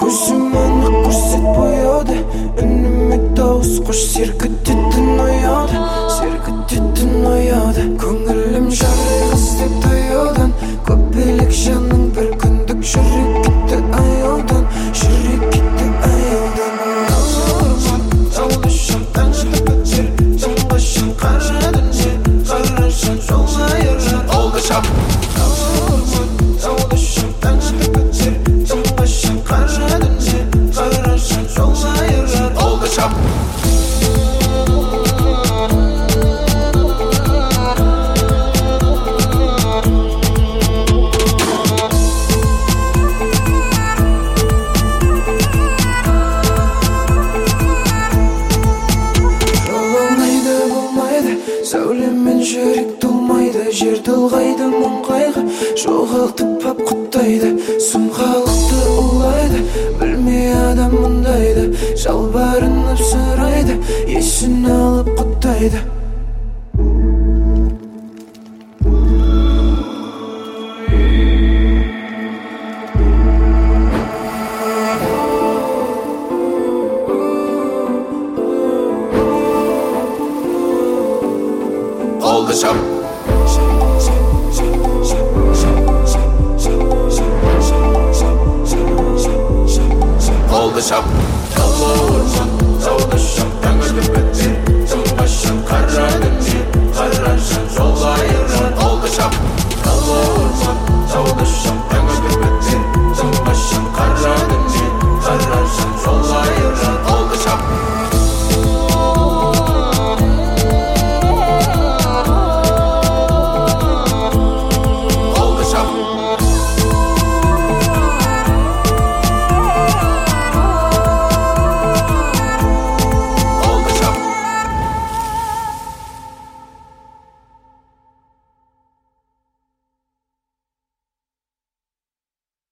көзім анық көрсет бояуды үніме дауыс қош сергітетін ояуды сергітетін ояуды жүрек толмайды жер толғайды мұң қайғы. Жоғалтып ап құттайды сұмқалықты улайды. Білмей адам мұндайды жалбарынып сұрайды есін алып құттайды Look the something. Hold up.